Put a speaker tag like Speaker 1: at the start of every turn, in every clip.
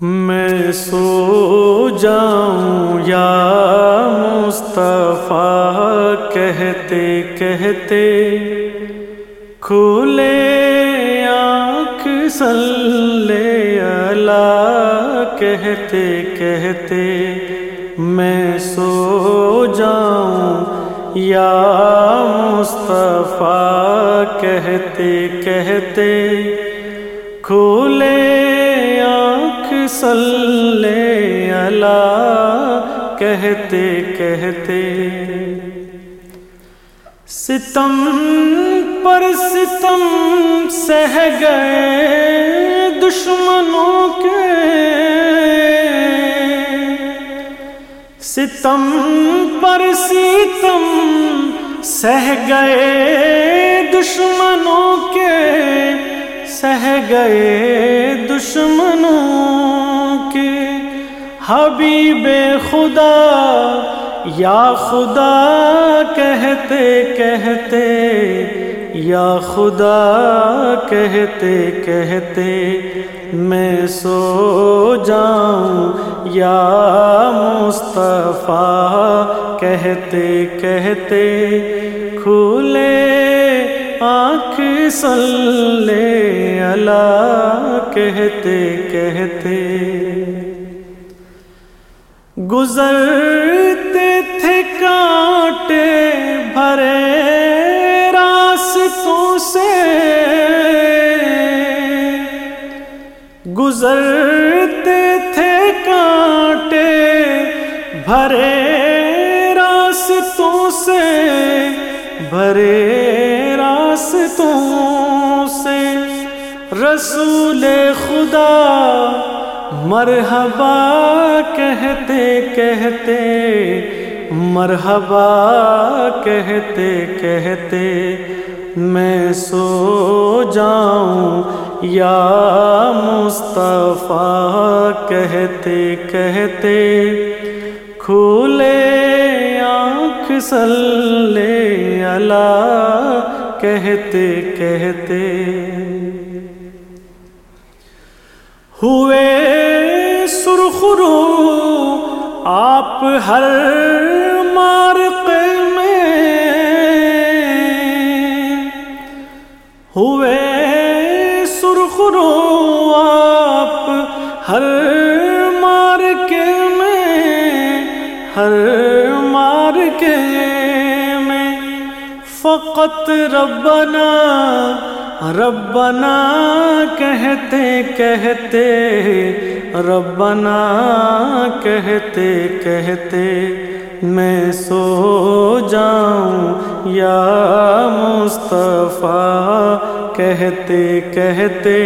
Speaker 1: میں سو جاؤں یا مصطفیٰ کہتے کہتے کھولے آنکھ سلے اللہ کہتے کہتے میں سو جاؤں یا مصطفیٰ کہتے کہتے کھولے صلی اللہ کہتے کہتے ستم پر ستم سہ گئے دشمنوں کے ستم پر ستم سہ گئے دشمنوں کے سہ گئے دشمنوں حبیب خدا، یا خدا کہتے کہتے، یا خدا کہتے کہتے، میں سو جاؤں، یا مصطفیٰ کہتے کہتے کھولے آنکھ سلے اللہ کہتے کہتے۔ گزرتے تھے کانٹے بھرے راستوں سے۔ گزرتے تھے کانٹے بھرے راستوں سے۔ بھرے راستوں سے۔ رسول خدا مرحبا کہتے کہتے، مرحبا کہتے کہتے، میں سو جاؤں یا مصطفیٰ کہتے کہتے کھولے آنکھ سلے اللہ کہتے کہتے۔ ہوئے آپ ہر مارق میں ہوئے سرخرو، آپ ہر مارکے میں، ہر مارکے میں، فقط ربنا ربنا کہتے کہتے، ربنا کہتے کہتے، میں سو جاؤں یا مصطفیٰ، کہتے کہتے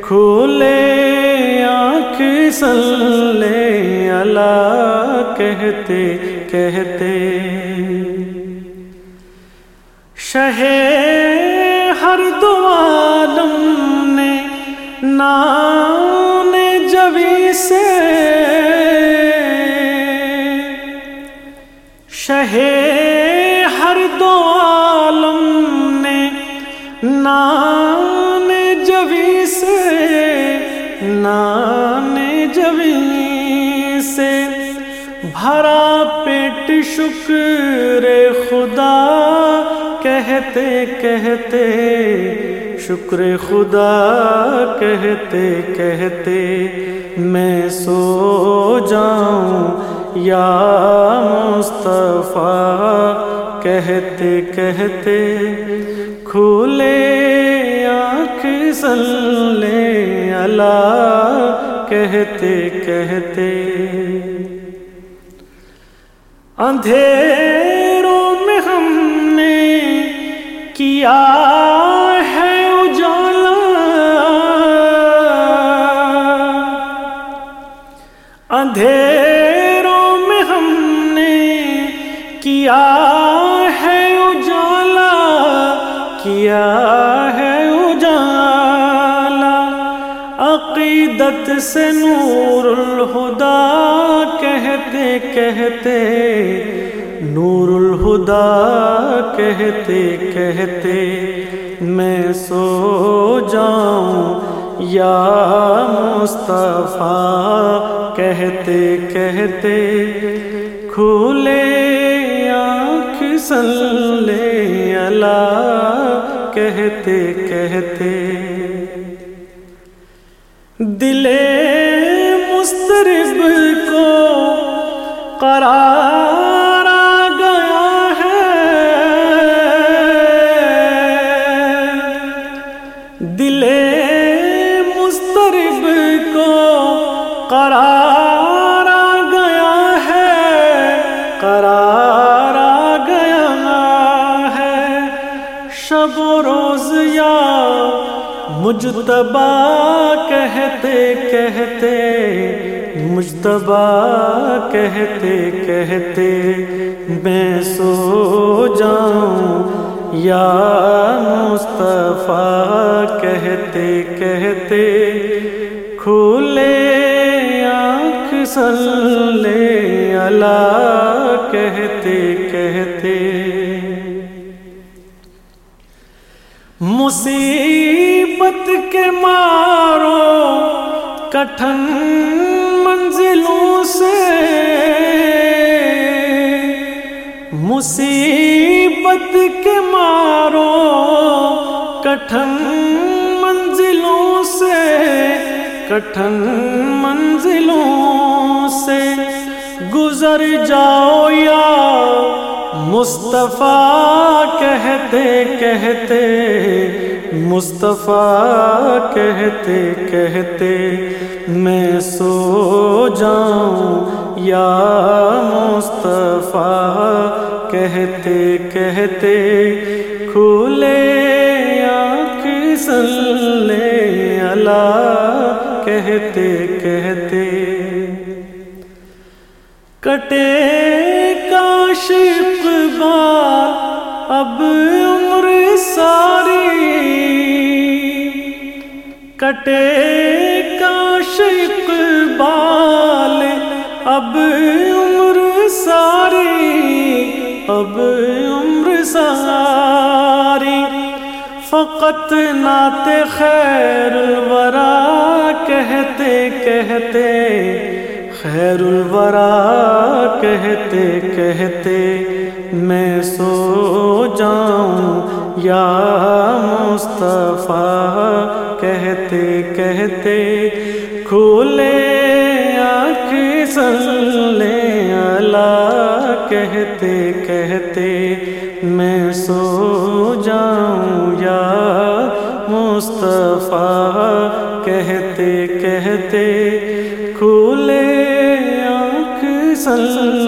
Speaker 1: کھولے آنکھ سلے اللہ، کہتے کہتے۔ شہر ہر دو عالم نے نان جبی سے شہ ہر دو عالم نے نان جبی سے نان جبی سے بھرا پیٹ شکر خدا کہتے کہتے، شکر خدا کہتے کہتے، میں سو جاؤں یا مصطفیٰ کہتے کہتے کھولے آنکھ سلے اللہ کہتے کہتے۔ اندھیروں کیا ہے اجالا۔ اندھیروں میں ہم نے کیا ہے اجالا، کیا ہے اجالا۔ عقیدت سے نور الہدا کہتے کہتے نور الہدا کہتے کہتے میں سو جاؤں، یا مصطفیٰ کہتے کہتے کھولے آنکھ سلے اللہ کہتے کہتے شب و روز یا مجتبا کہتے کہتے مجتبا کہتے کہتے، میں سو جاؤں یا مصطفیٰ کہتے کہتے کھولے آنکھ سلے اللہ کہتے کہتے۔ مصیبت کے مارو، کٹھن منزلوں سے۔ مصیبت کے مارو، کٹھن منزلوں سے۔ کٹھن منزلوں سے۔ گزر جاؤ یا مصطفیٰ کہتے کہتے۔ مصطفیٰ کہتے کہتے میں سو جاؤں، یا مصطفیٰ کہتے کہتے کھولے آنکھ سلے اللہ کہتے کہتے کٹے کاش بار، اب عمر ساری کٹے کاش بال اب عمر ساری اب عمر ساری فقط نعت خیر الورا کہتے کہتے خیر الورا کہتے کہتے میں سو جاؤں یا مصطفیٰ کہتے کہتے کھولے آنکھ سلے اللہ کہتے کہتے میں سو جاؤں یا مصطفیٰ کہتے کہتے کھولے آنکھ سلے